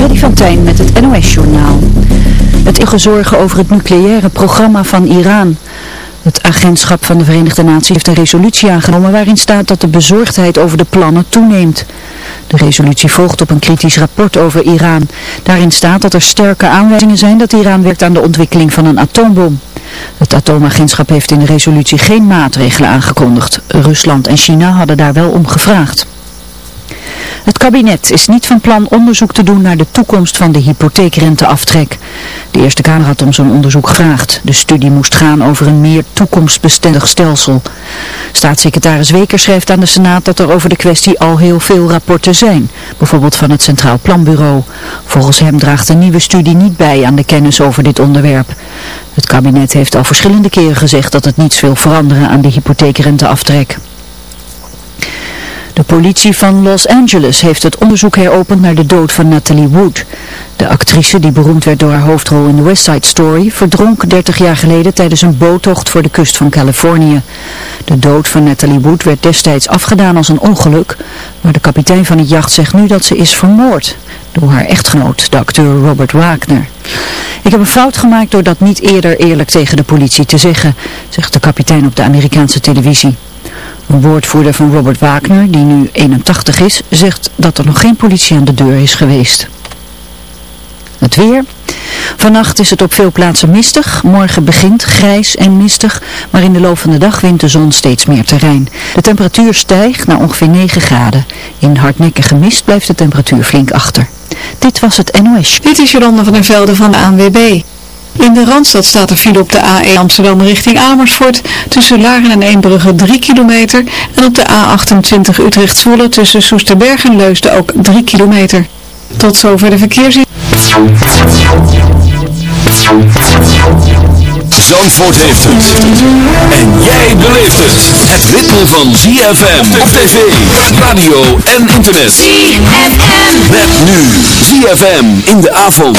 Freddy van Tijn met het NOS-journaal. Het is zorgen over het nucleaire programma van Iran. Het agentschap van de Verenigde Naties heeft een resolutie aangenomen waarin staat dat de bezorgdheid over de plannen toeneemt. De resolutie volgt op een kritisch rapport over Iran. Daarin staat dat er sterke aanwijzingen zijn dat Iran werkt aan de ontwikkeling van een atoombom. Het atoomagentschap heeft in de resolutie geen maatregelen aangekondigd. Rusland en China hadden daar wel om gevraagd. Het kabinet is niet van plan onderzoek te doen naar de toekomst van de hypotheekrenteaftrek. De Eerste Kamer had om zo'n onderzoek gevraagd. De studie moest gaan over een meer toekomstbestendig stelsel. Staatssecretaris Weker schrijft aan de Senaat dat er over de kwestie al heel veel rapporten zijn. Bijvoorbeeld van het Centraal Planbureau. Volgens hem draagt een nieuwe studie niet bij aan de kennis over dit onderwerp. Het kabinet heeft al verschillende keren gezegd dat het niets wil veranderen aan de hypotheekrenteaftrek. De politie van Los Angeles heeft het onderzoek heropend naar de dood van Natalie Wood. De actrice die beroemd werd door haar hoofdrol in The West Side Story verdronk 30 jaar geleden tijdens een boottocht voor de kust van Californië. De dood van Natalie Wood werd destijds afgedaan als een ongeluk, maar de kapitein van het jacht zegt nu dat ze is vermoord door haar echtgenoot, de acteur Robert Wagner. Ik heb een fout gemaakt door dat niet eerder eerlijk tegen de politie te zeggen, zegt de kapitein op de Amerikaanse televisie. Een woordvoerder van Robert Wagner, die nu 81 is, zegt dat er nog geen politie aan de deur is geweest. Het weer. Vannacht is het op veel plaatsen mistig. Morgen begint grijs en mistig, maar in de loop van de dag wint de zon steeds meer terrein. De temperatuur stijgt naar ongeveer 9 graden. In hardnekkige mist blijft de temperatuur flink achter. Dit was het NOS. Dit is Jolanda van der Velde van de ANWB. In de Randstad staat er file op de A1 Amsterdam richting Amersfoort tussen Laren en Eembrugge 3 kilometer en op de A28 Utrecht-Zwolle tussen Soesterberg en Leusden ook 3 kilometer. Tot zover de verkeersin. Zandvoort heeft het. En jij beleeft het. Het ritme van ZFM op tv, radio en internet. ZFM. Met nu ZFM in de avond.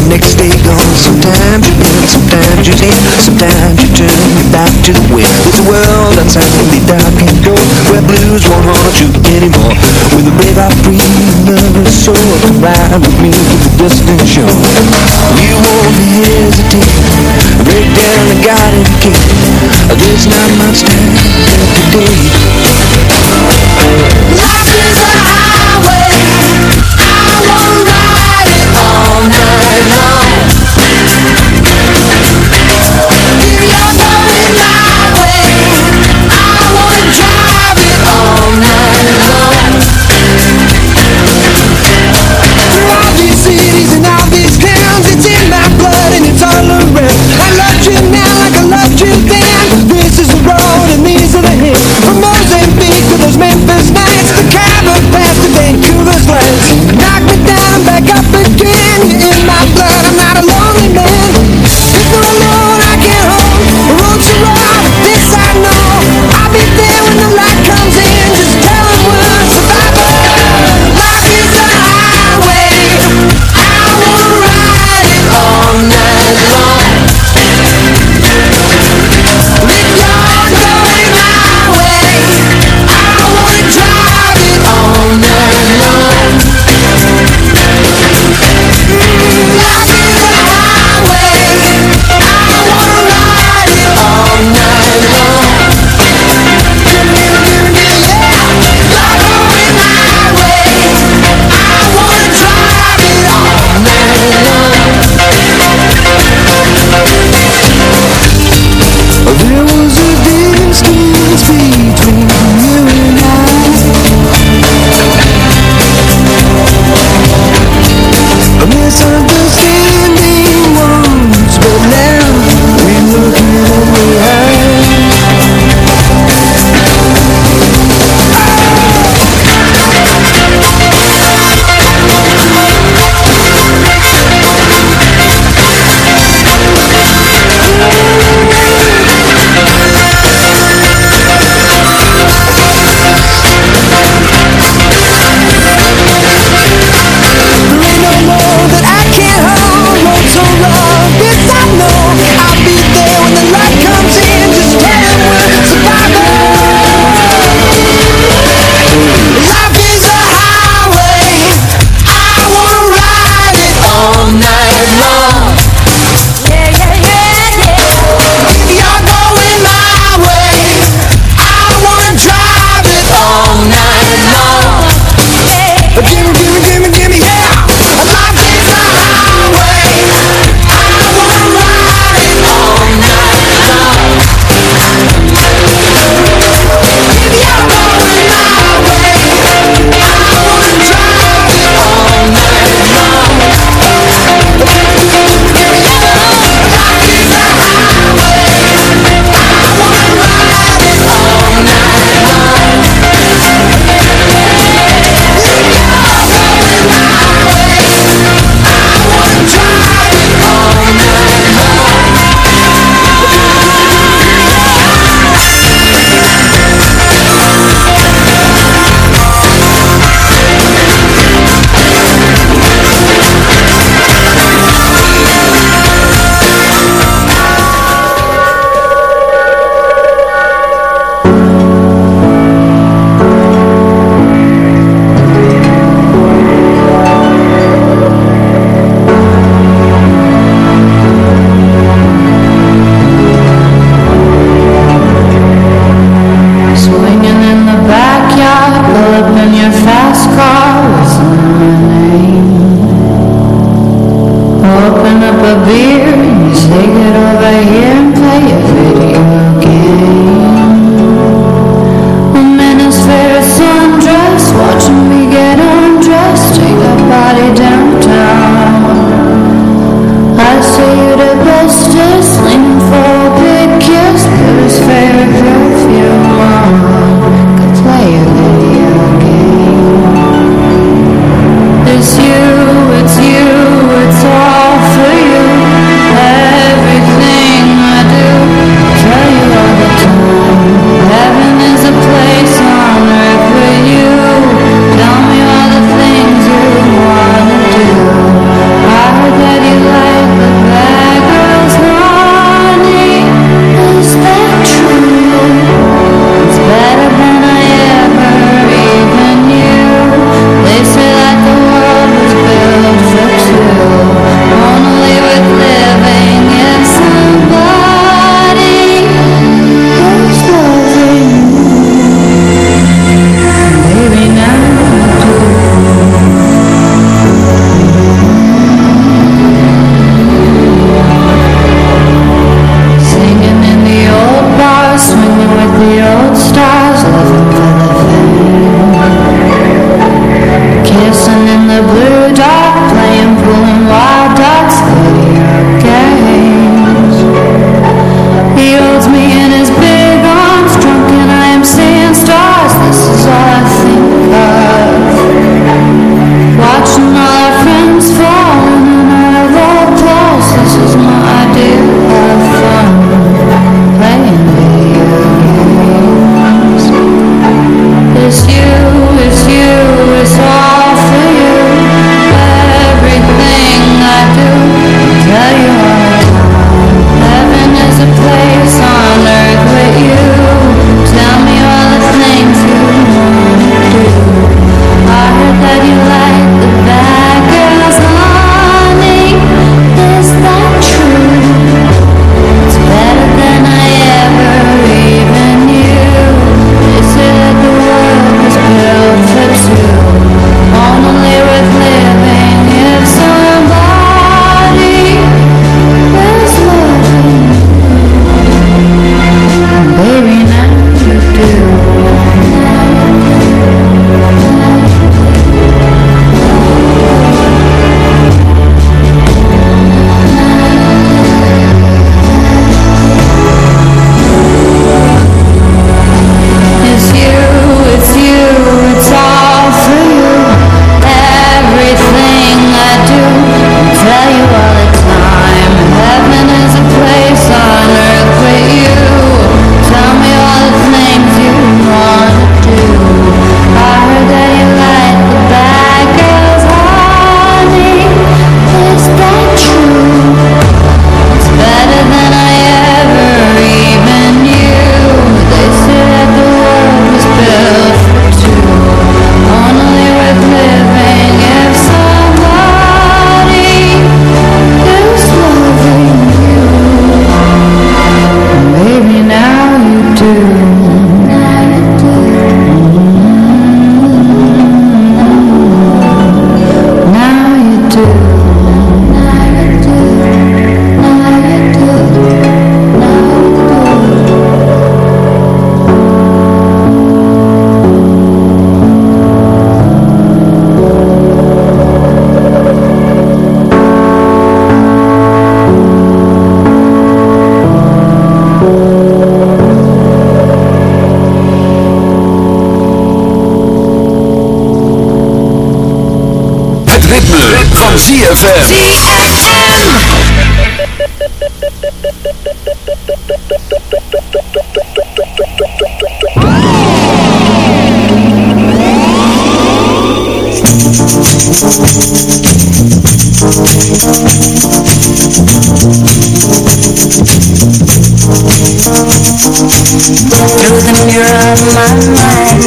the next day gone Sometimes you win, sometimes you lose Sometimes you turn your back to the wind It's a world outside the dark and cold Where blues won't haunt you anymore. With a brave heart free nervous soul Come ride with me to the distant shore. You won't hesitate Break down the garden gate. There's not much time today night long Through the mirror of my mind.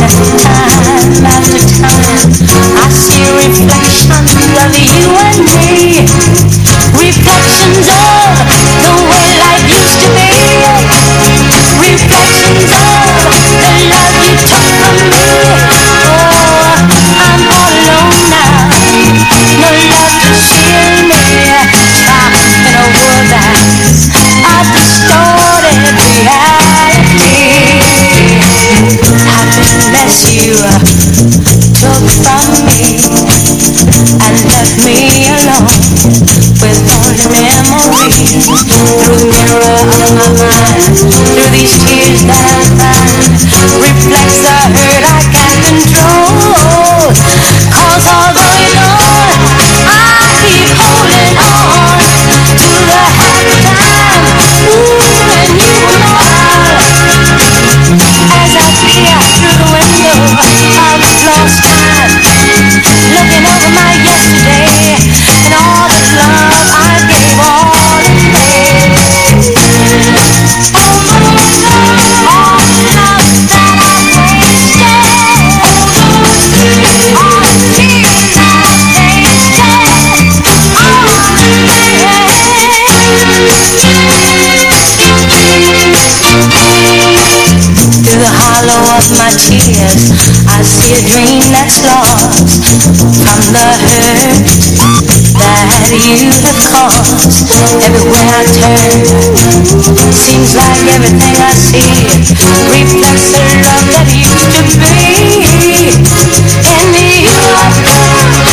Please. the hurt that you have caused Everywhere I turn. Seems like everything I see Reflects the love that used to be. In you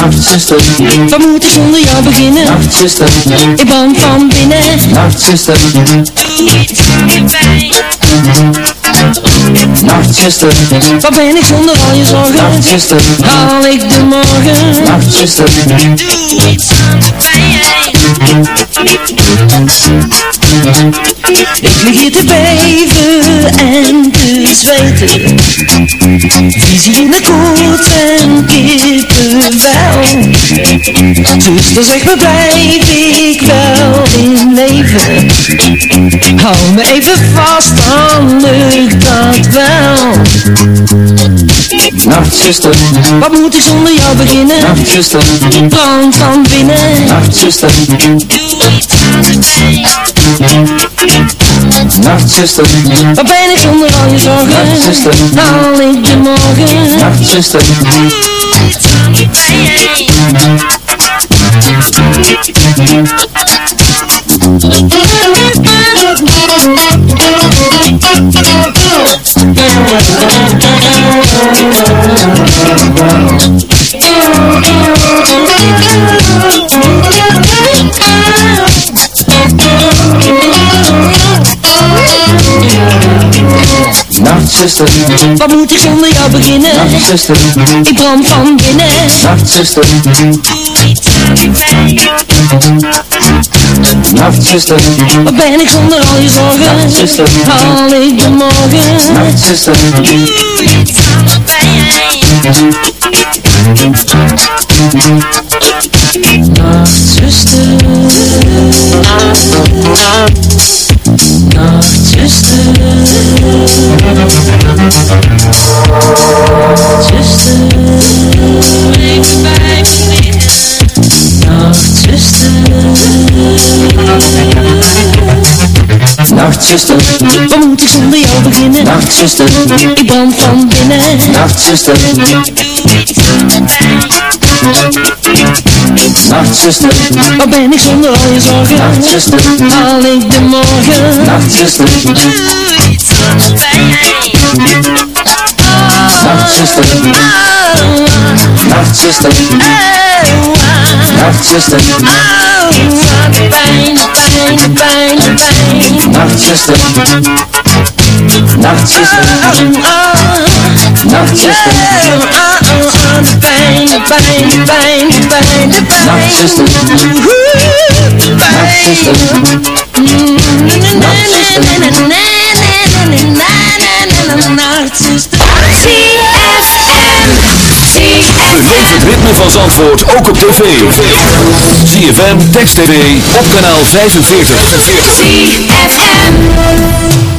Nachtzuster, wat moet ik zonder jou beginnen? Nachtzuster, ik bang van binnen. Nachtzuster, doe iets met pijn. Nachtzuster, wat ben ik zonder al je zorgen? Nachtzuster, haal ik de morgen? Nachtzuster, doe iets aan de pijn. Ik lig hier te beven en te zweten. In de koets en kippenvel Zuster zeg maar blijf ik wel in leven. Hou me even vast dan lukt dat wel. Nachtzuster, wat moet ik zonder jou beginnen? Nachtzuster, brand van binnen. Nachtzuster, doe iets aan de pijn Nachtzuster, waar ben ik zonder al je zorgen? Nachtzuster, haal ik de morgen? Nachtzuster, doe iets aan Nachtzuster, wat moet ik zonder jou beginnen? Nachtzuster, ik brand van binnen. Nachtzuster, doe iets pijn Nachtzuster, wat ben ik zonder al je zorgen? Nachtzuster, haal ik de morgen? Nachtzuster, doe iets de pijn Nachtzuster, Nachtzuster, Nachtzuster, even bij me liggen. Nachtzuster, Nachtzuster, wat moet ik zonder jou beginnen? Nachtzuster, ik brand van binnen. Nachtzuster, doe iets. Nachtzuster, waar ben ik zonder al je zorgen? Nachtzuster, haal ik de morgen? Nachtzuster, doe iets de pijn. Nachtzuster, Nachtzuster, Nachtzuster, iets aan de pijn, pijn, pijn, pijn. Nachtzuster, Nachtzuster, Nachtzuster, de pijn, de pijn, de pijn, de pijn, de pijn. Nachtzuster, Nachtzuster, Nachtzuster. Het ritme van Zandvoort ook op tv. ZFM, Text TV, op kanaal 45. ZFM.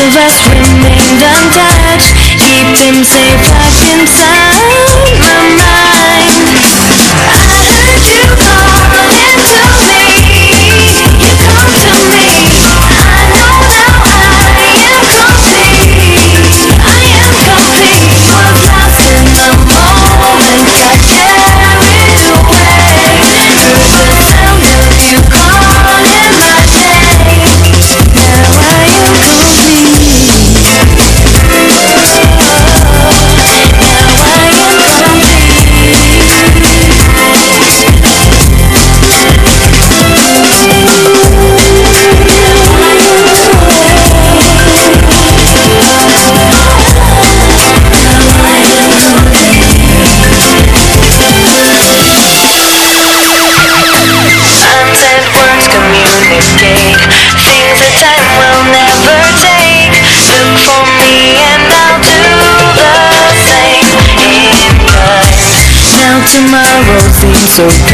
of us remain untouched. Keep him safe locked inside. to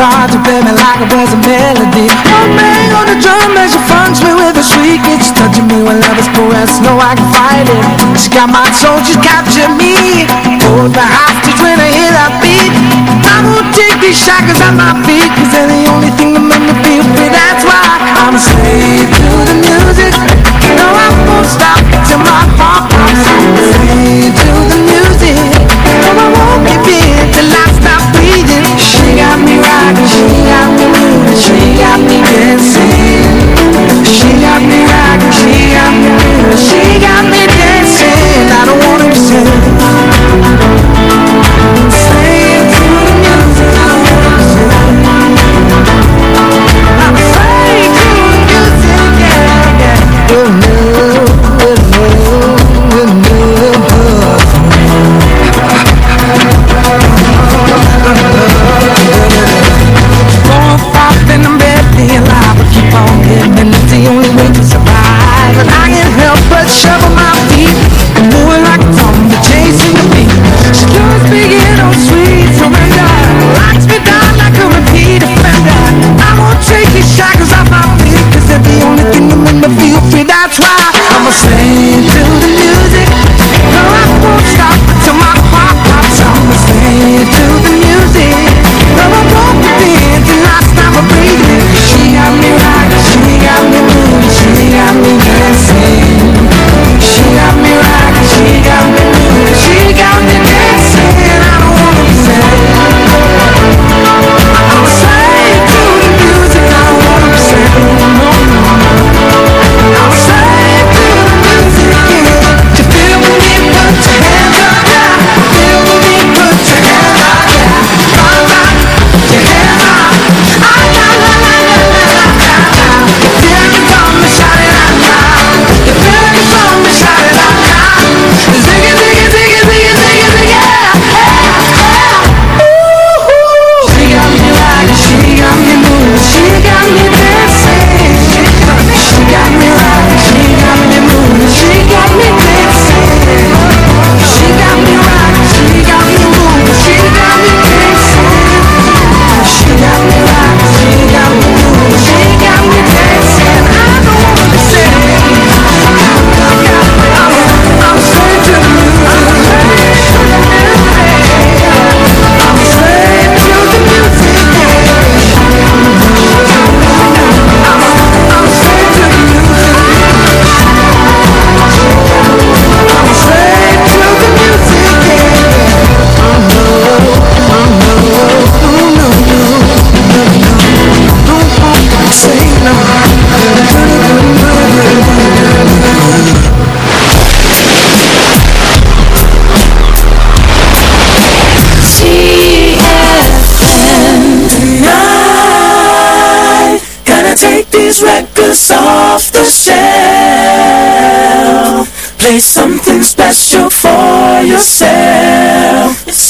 guitar to play me like it was a melody. One bang on the drum as she funks me with a shriek. It's touching me when love is caressed, no I can fight it. She got my soul, she's capturing me. Hold my hostage when I hear that beat. I won't take these shackles at my feet Cause they're the only thing that make me feel free. That's why I'm a slave to the music. No, I won't stop till my heart pops. I'm a slave to She got me rocking, she got me feeling, she got try Say something special for yourself.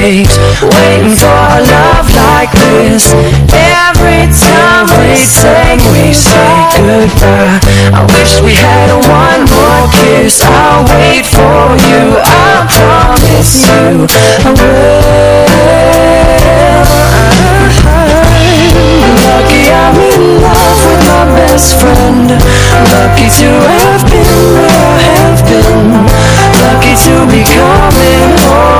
Waiting for a love like this. Every time we sing we say goodbye. I wish we had one more kiss. I'll wait for you. I promise you I will. Lucky I'm in love with my best friend. Lucky to have been where I have been. Lucky to be coming home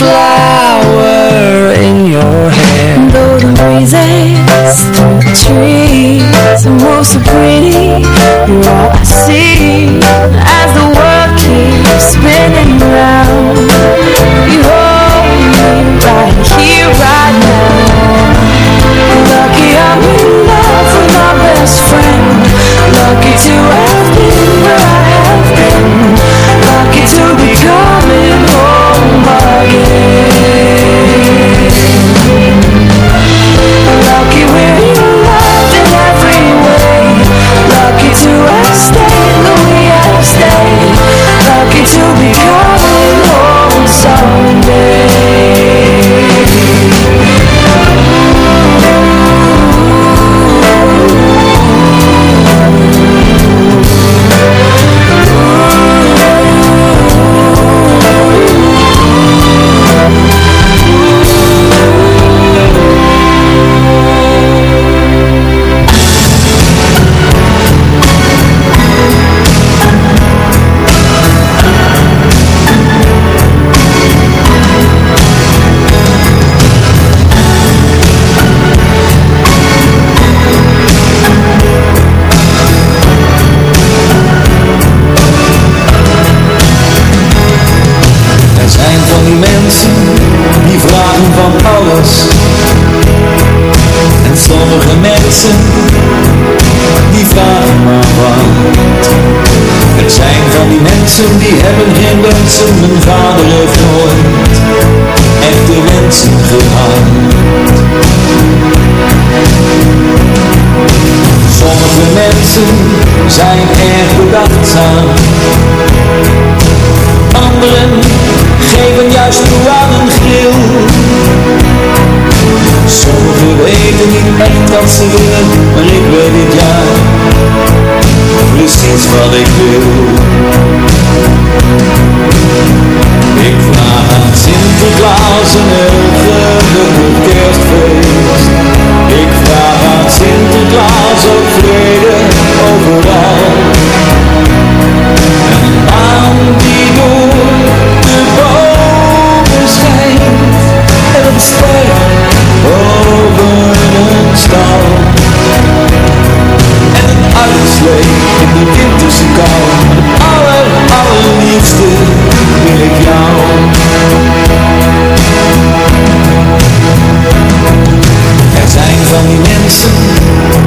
fly. Mensen zijn erg bedachtzaam. Anderen geven juist toe aan een gril Sommigen weten niet echt wat ze willen Maar ik weet dit jaar precies wat ik wil. Ik vraag aan Sinterklaas een heel gelukkig kerstfeest Ook vrede overal. En een maan die door de bomen schijnt En een ster boven een stal. En een uitslee in de winterse kou. Aller, allerliefste wil ik jou. Er zijn van die mensen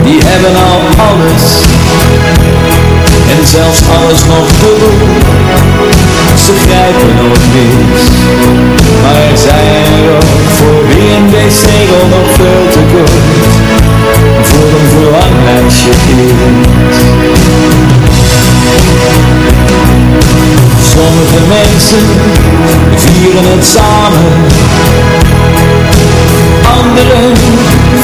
die hebben al alles. En zelfs alles nog dubbel Ze grijpen nooit mis Maar er zijn er ook voor wie een wc-regel nog veel te kort Voor een verlanglijstje is. Sommige mensen vieren het samen. Anderen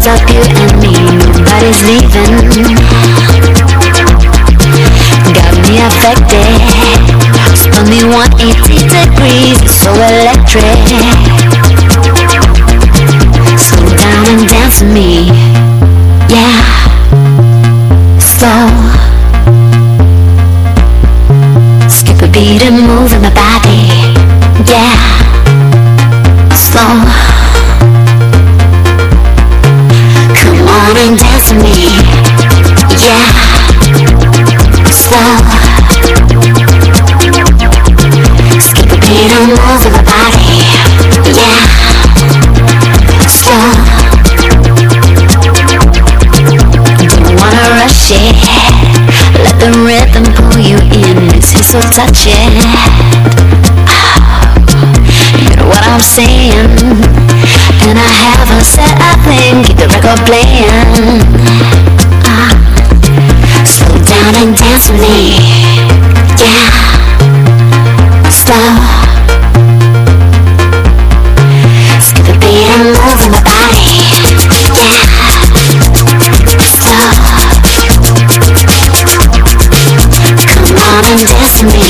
about you and me, nobody's leaving. Got me affected. Spun me 180 degrees, so electric. Slow down and dance with me. touch it. Oh, you know what I'm saying? And I haven't said a thing. Keep the record playing. Ah, slow down and dance with me. Yeah. Stop. Skip the beat and move my body. Yeah. Stop. Come on and dance me.